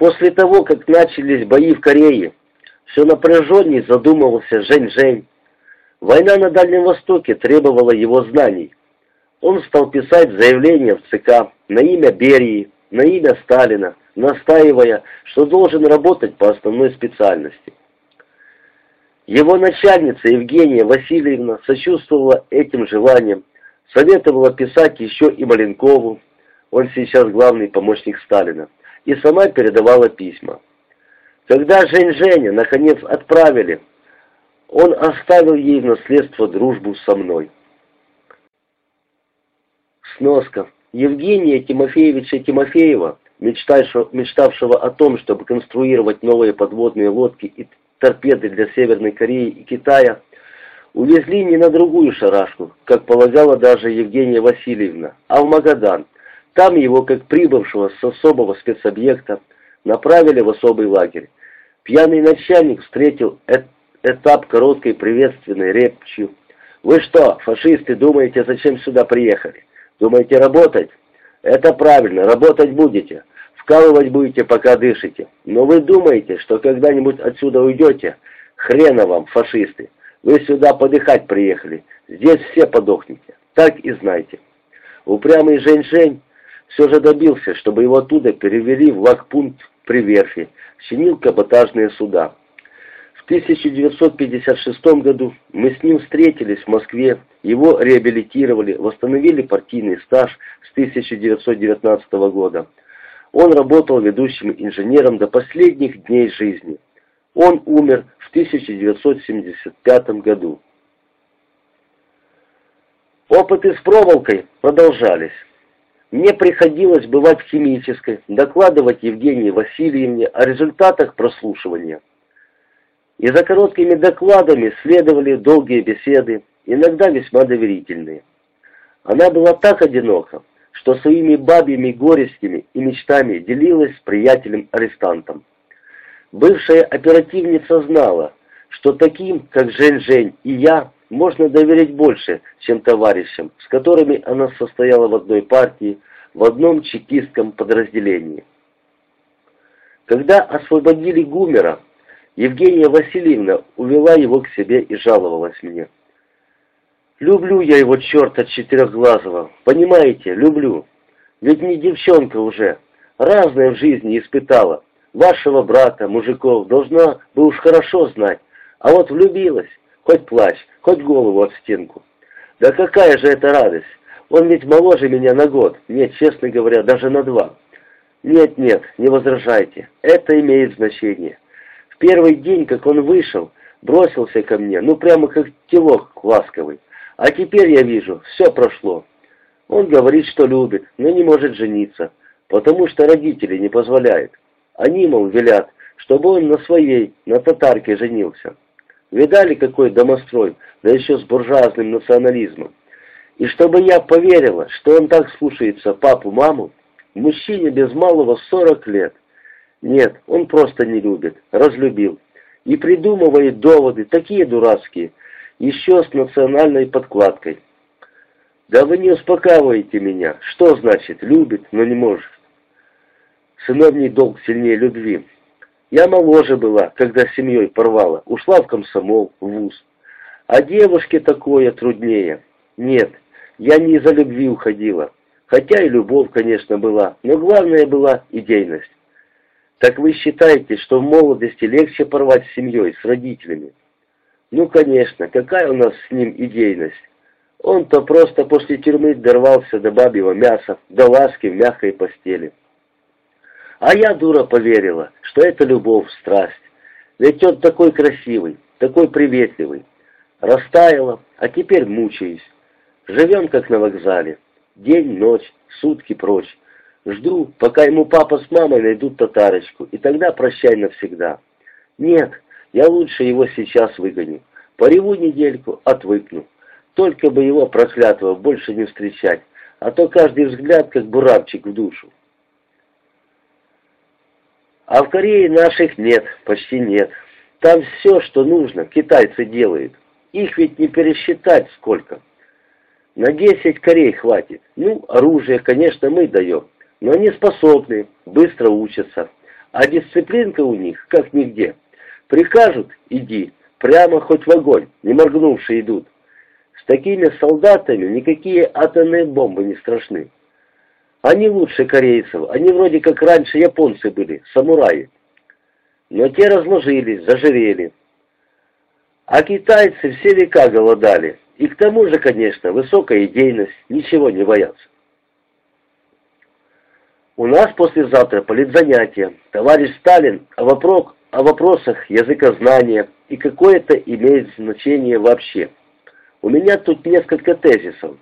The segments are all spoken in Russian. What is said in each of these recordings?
После того, как начались бои в Корее, все напряженней задумывался Жень-Жень. Война на Дальнем Востоке требовала его знаний. Он стал писать заявления в ЦК на имя Берии, на имя Сталина, настаивая, что должен работать по основной специальности. Его начальница Евгения Васильевна сочувствовала этим желаниям, советовала писать еще и Маленкову, он сейчас главный помощник Сталина, и сама передавала письма. Когда Жень-Женя наконец отправили, он оставил ей в наследство дружбу со мной. Сноска. Евгения Тимофеевича Тимофеева, мечтавшего о том, чтобы конструировать новые подводные лодки и торпеды для Северной Кореи и Китая, увезли не на другую шарашку, как полагала даже Евгения Васильевна, а в Магадан. Там его, как прибывшего с особого спецобъекта, направили в особый лагерь. Пьяный начальник встретил э этап короткой приветственной речью. «Вы что, фашисты, думаете, зачем сюда приехали? Думаете работать? Это правильно, работать будете. Вкалывать будете, пока дышите. Но вы думаете, что когда-нибудь отсюда уйдете? Хрена вам, фашисты. Вы сюда подыхать приехали. Здесь все подохнете. Так и знайте. Упрямый Жень-Жень все же добился, чтобы его оттуда перевели в лагпункт при верфи, чинил каботажные суда. 1956 году мы с ним встретились в Москве, его реабилитировали, восстановили партийный стаж с 1919 года. Он работал ведущим инженером до последних дней жизни. Он умер в 1975 году. Опыты с проволокой продолжались. Мне приходилось бывать в химической, докладывать Евгении Васильевне о результатах прослушивания. И за короткими докладами следовали долгие беседы, иногда весьма доверительные. Она была так одинока, что своими бабьими горестями и мечтами делилась с приятелем-арестантом. Бывшая оперативница знала, что таким, как Жень-Жень и я, можно доверять больше, чем товарищам, с которыми она состояла в одной партии, в одном чекистском подразделении. Когда освободили Гумера, Евгения Васильевна увела его к себе и жаловалась мне. «Люблю я его, черта четырехглазого, понимаете, люблю. Ведь не девчонка уже, разное в жизни испытала. Вашего брата, мужиков, должна бы уж хорошо знать. А вот влюбилась, хоть плачь, хоть голову об стенку. Да какая же это радость! Он ведь моложе меня на год, нет, честно говоря, даже на два. Нет, нет, не возражайте, это имеет значение первый день, как он вышел, бросился ко мне, ну прямо как телок ласковый. А теперь я вижу, все прошло. Он говорит, что любит, но не может жениться, потому что родители не позволяют. Они, мол, велят, чтобы он на своей, на татарке женился. Видали, какой домострой, да еще с буржуазным национализмом. И чтобы я поверила, что он так слушается папу-маму, мужчине без малого 40 лет, нет, он просто не любит, разлюбил. И придумывает доводы, такие дурацкие, еще с национальной подкладкой. Да вы не успокаиваете меня. Что значит любит, но не может? Сыновний долг сильнее любви. Я моложе была, когда с семьей порвала, ушла в комсомол, в вуз. А девушке такое труднее. Нет, я не из-за любви уходила. Хотя и любовь, конечно, была, но главное была идейность. Так вы считаете, что в молодости легче порвать с семьей, с родителями? Ну, конечно, какая у нас с ним идейность? Он-то просто после тюрьмы дорвался до бабьего мяса, до ласки в мягкой постели. А я, дура, поверила, что это любовь, страсть. Ведь он такой красивый, такой приветливый. Растаяла, а теперь мучаюсь. Живем, как на вокзале. День, ночь, сутки прочь. Жду, пока ему папа с мамой найдут татарочку, и тогда прощай навсегда. Нет, я лучше его сейчас выгоню. Пореву недельку, отвыкну. Только бы его проклятого больше не встречать, а то каждый взгляд как буравчик в душу. А в Корее наших нет, почти нет. Там все, что нужно, китайцы делают. Их ведь не пересчитать сколько. На 10 Корей хватит. Ну, оружие, конечно, мы даем но они способны, быстро учатся. А дисциплинка у них, как нигде. Прикажут – иди, прямо хоть в огонь, не моргнувши идут. С такими солдатами никакие атомные бомбы не страшны. Они лучше корейцев, они вроде как раньше японцы были, самураи. Но те разложились, зажирели. А китайцы все века голодали. И к тому же, конечно, высокая идейность, ничего не боятся. У нас послезавтра политзанятие. Товарищ Сталин о, вопрос, о вопросах языкознания и какое-то имеет значение вообще. У меня тут несколько тезисов.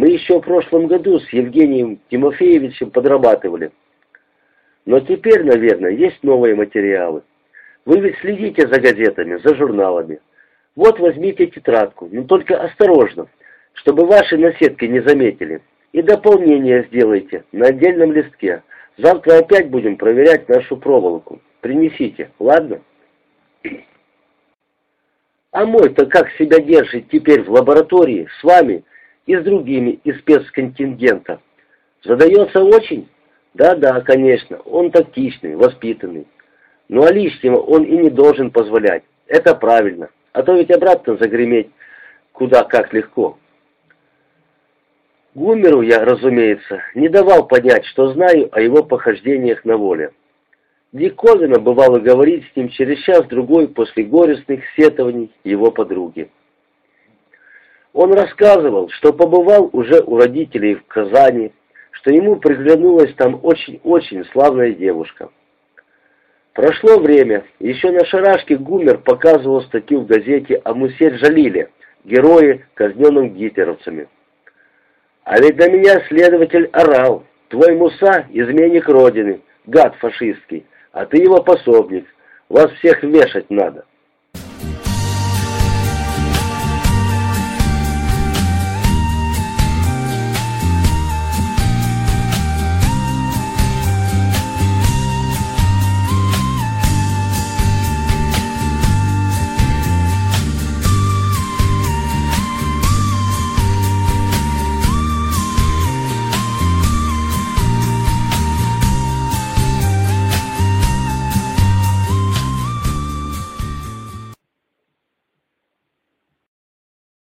Мы еще в прошлом году с Евгением Тимофеевичем подрабатывали. Но теперь, наверное, есть новые материалы. Вы ведь следите за газетами, за журналами. Вот возьмите тетрадку, но только осторожно, чтобы ваши наседки не заметили. И дополнение сделайте на отдельном листке. Завтра опять будем проверять нашу проволоку. Принесите, ладно? А мой-то как себя держит теперь в лаборатории с вами и с другими из спецконтингента? Задается очень? Да-да, конечно, он тактичный, воспитанный. Ну а лишнего он и не должен позволять. Это правильно. А то ведь обратно загреметь куда как легко. Гумеру я, разумеется, не давал понять, что знаю о его похождениях на воле. Диковина бывало говорить с ним через час-другой после горестных сетований его подруги. Он рассказывал, что побывал уже у родителей в Казани, что ему приглянулась там очень-очень славная девушка. Прошло время, еще на шарашке Гумер показывал статью в газете о Мусе Джалиле, герое, казненном гитлеровцами. А ведь на меня следователь орал, твой Муса — изменник Родины, гад фашистский, а ты его пособник, вас всех вешать надо.